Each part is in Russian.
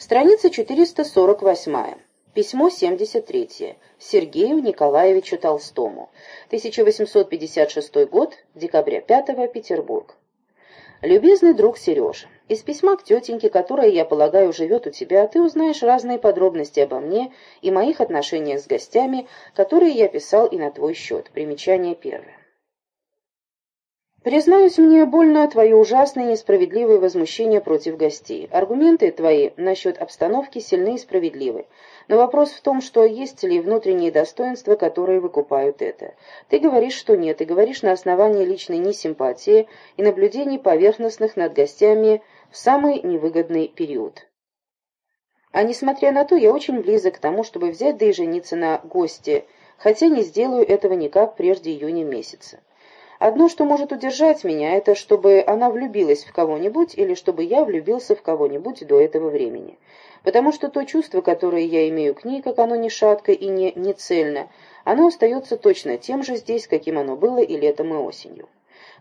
Страница 448. Письмо 73. Сергею Николаевичу Толстому. 1856 год, декабря 5 Петербург. Любезный друг Сережа, из письма к тетеньке, которая, я полагаю, живет у тебя, ты узнаешь разные подробности обо мне и моих отношениях с гостями, которые я писал и на твой счет. Примечание первое. Признаюсь, мне больно твое ужасное и несправедливое возмущение против гостей. Аргументы твои насчет обстановки сильны и справедливы. Но вопрос в том, что есть ли внутренние достоинства, которые выкупают это. Ты говоришь, что нет, и говоришь на основании личной несимпатии и наблюдений поверхностных над гостями в самый невыгодный период. А несмотря на то, я очень близок к тому, чтобы взять да и жениться на гости, хотя не сделаю этого никак прежде июня месяца. Одно, что может удержать меня, это чтобы она влюбилась в кого-нибудь или чтобы я влюбился в кого-нибудь до этого времени. Потому что то чувство, которое я имею к ней, как оно не шатко и не, не цельно, оно остается точно тем же здесь, каким оно было и летом, и осенью.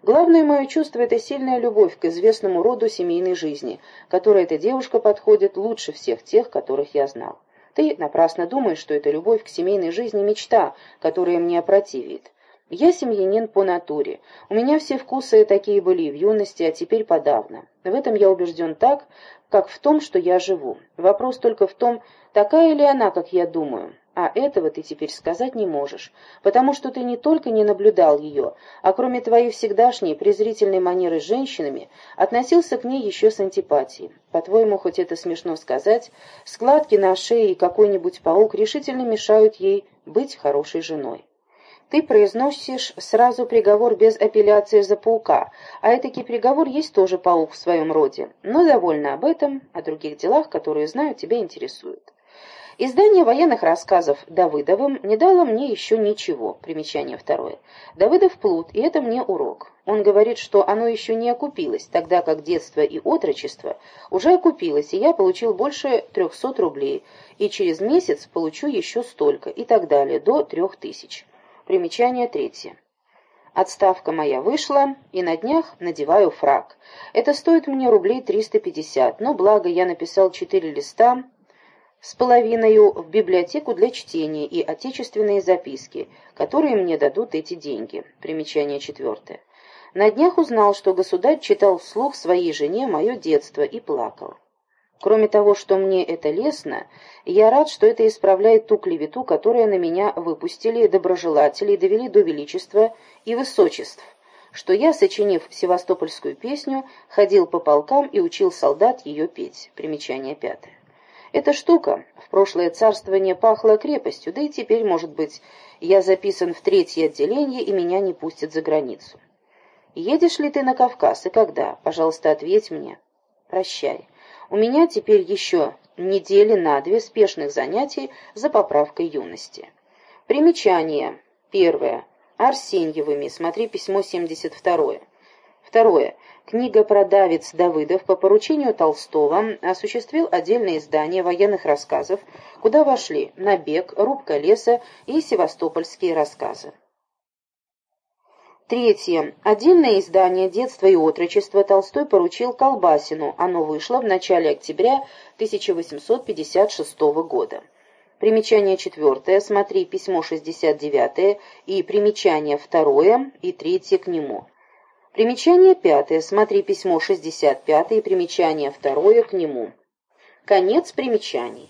Главное мое чувство – это сильная любовь к известному роду семейной жизни, которой эта девушка подходит лучше всех тех, которых я знал. Ты напрасно думаешь, что эта любовь к семейной жизни – мечта, которая мне опротивит. Я семьянин по натуре. У меня все вкусы такие были в юности, а теперь подавно. В этом я убежден так, как в том, что я живу. Вопрос только в том, такая ли она, как я думаю. А этого ты теперь сказать не можешь, потому что ты не только не наблюдал ее, а кроме твоей всегдашней презрительной манеры с женщинами, относился к ней еще с антипатией. По-твоему, хоть это смешно сказать, складки на шее и какой-нибудь паук решительно мешают ей быть хорошей женой. Ты произносишь сразу приговор без апелляции за паука, а этакий приговор есть тоже паук в своем роде. Но довольно об этом, о других делах, которые, знаю, тебя интересуют. Издание военных рассказов Давыдовым не дало мне еще ничего. Примечание второе. Давыдов плут, и это мне урок. Он говорит, что оно еще не окупилось, тогда как детство и отрочество уже окупилось, и я получил больше трехсот рублей, и через месяц получу еще столько, и так далее, до трех тысяч. Примечание третье. Отставка моя вышла, и на днях надеваю фраг. Это стоит мне рублей 350, но благо я написал четыре листа с половиной в библиотеку для чтения и отечественные записки, которые мне дадут эти деньги. Примечание четвертое. На днях узнал, что государь читал вслух своей жене мое детство и плакал. Кроме того, что мне это лестно, я рад, что это исправляет ту клевету, которую на меня выпустили доброжелатели и довели до величества и высочеств, что я, сочинив севастопольскую песню, ходил по полкам и учил солдат ее петь. Примечание пятое. Эта штука в прошлое царствование пахла крепостью, да и теперь, может быть, я записан в третье отделение, и меня не пустят за границу. Едешь ли ты на Кавказ и когда? Пожалуйста, ответь мне. Прощай. У меня теперь еще недели на две спешных занятий за поправкой юности. Примечание. Первое. Арсеньевыми. Смотри письмо 72. Второе. Книга «Продавец Давыдов» по поручению Толстого осуществил отдельное издание военных рассказов, куда вошли «Набег», «Рубка леса» и «Севастопольские рассказы». Третье. Отдельное издание «Детство и отрочество» Толстой поручил Колбасину. Оно вышло в начале октября 1856 года. Примечание четвертое. Смотри письмо 69 и примечание второе и третье к нему. Примечание пятое. Смотри письмо 65 и примечание второе к нему. Конец примечаний.